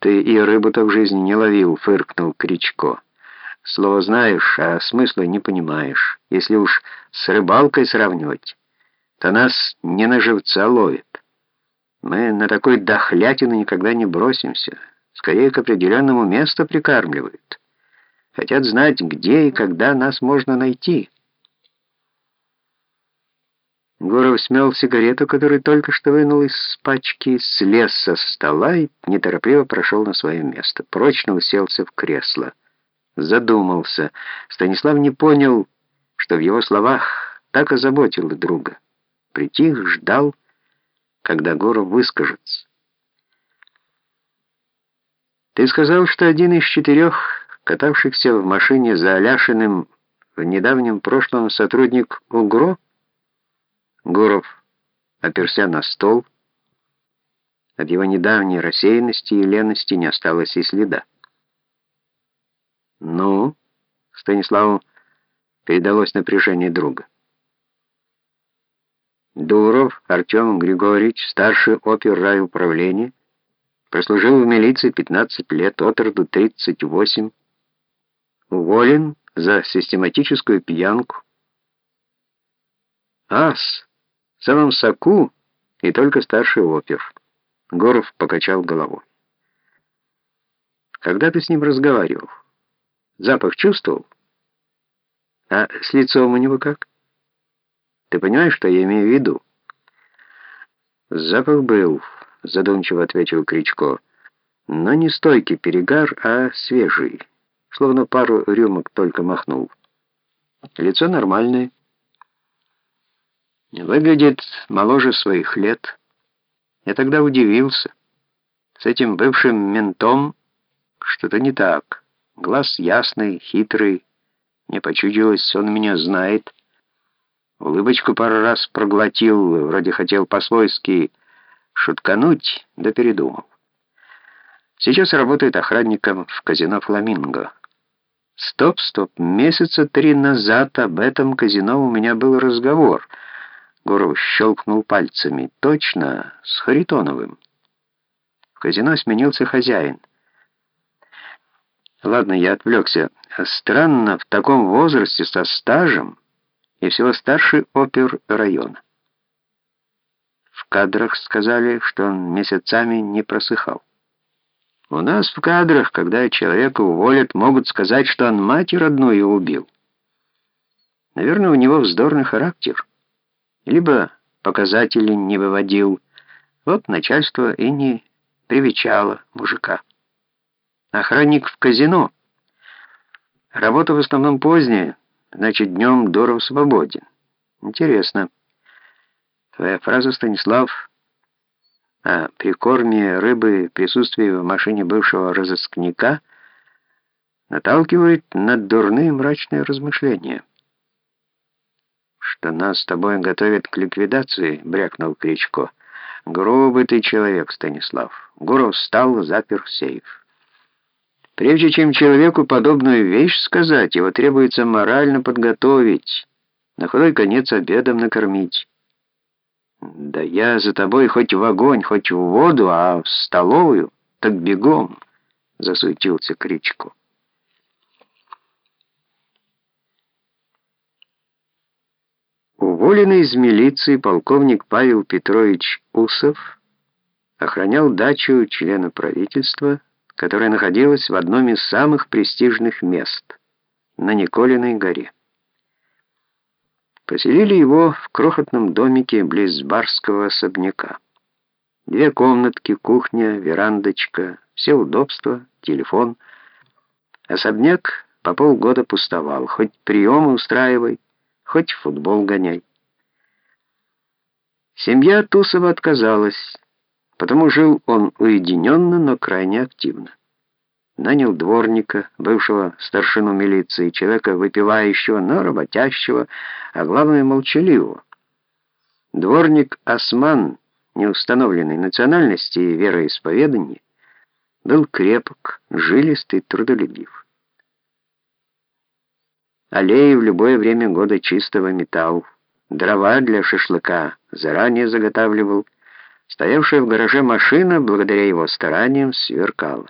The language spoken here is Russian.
«Ты и рыбу-то в жизни не ловил», — фыркнул Кричко. «Слово знаешь, а смысла не понимаешь. Если уж с рыбалкой сравнивать, то нас не на живца ловит. Мы на такой дохлятину никогда не бросимся. Скорее к определенному месту прикармливают. Хотят знать, где и когда нас можно найти». Гуров смел сигарету, которую только что вынул из пачки, слез со стола и неторопливо прошел на свое место. Прочно уселся в кресло. Задумался. Станислав не понял, что в его словах так озаботило друга. Притих, ждал, когда Гуров выскажется. «Ты сказал, что один из четырех, катавшихся в машине за Аляшиным в недавнем прошлом сотрудник УГРО?» Гуров оперся на стол. От его недавней рассеянности и лености не осталось и следа. «Ну?» — Станиславу передалось напряжение друга. Дуров Артем Григорьевич, старший опер райуправления, прослужил в милиции 15 лет, от роду 38, уволен за систематическую пьянку. Ас! В самом соку и только старший опер. Горов покачал головой. Когда ты с ним разговаривал? Запах чувствовал? А с лицом у него как? Ты понимаешь, что я имею в виду? Запах был, задумчиво ответил Кричко. Но не стойкий перегар, а свежий. Словно пару рюмок только махнул. Лицо нормальное. Выглядит моложе своих лет. Я тогда удивился. С этим бывшим ментом что-то не так. Глаз ясный, хитрый. Мне почудилось, он меня знает. Улыбочку пару раз проглотил, вроде хотел по-свойски шуткануть, да передумал. Сейчас работает охранником в казино «Фламинго». Стоп, стоп, месяца три назад об этом казино у меня был разговор — Гуров щелкнул пальцами. «Точно, с Харитоновым». В казино сменился хозяин. Ладно, я отвлекся. Странно, в таком возрасте, со стажем, и всего старший опер района. В кадрах сказали, что он месяцами не просыхал. У нас в кадрах, когда человека уволят, могут сказать, что он мать родную убил. Наверное, у него вздорный характер либо показатели не выводил. Вот начальство и не привечало мужика. Охранник в казино. Работа в основном поздняя, значит, днем Доров свободен. Интересно. Твоя фраза, Станислав, о прикорме рыбы присутствии в машине бывшего разыскника наталкивает на дурные мрачные размышления что нас с тобой готовят к ликвидации», — брякнул Кричко. «Грубый ты человек, Станислав». Гуров встал, запер сейф. Прежде чем человеку подобную вещь сказать, его требуется морально подготовить, на худой конец обедом накормить. «Да я за тобой хоть в огонь, хоть в воду, а в столовую, так бегом», — засуетился Кричко. Уволенный из милиции полковник Павел Петрович Усов охранял дачу члена правительства, которая находилась в одном из самых престижных мест на Николиной горе. Поселили его в крохотном домике близ барского особняка. Две комнатки, кухня, верандочка, все удобства, телефон. Особняк по полгода пустовал, хоть приемы устраивай, хоть футбол гоняй. Семья Тусова отказалась, потому жил он уединенно, но крайне активно. Нанял дворника, бывшего старшину милиции, человека выпивающего, но работящего, а главное молчаливого. Дворник Осман, неустановленной национальности и вероисповедания, был крепок, жилистый, трудолюбив. Аллеи в любое время года чистого металла, дрова для шашлыка заранее заготавливал, Стоявшая в гараже машина, благодаря его стараниям, сверкала.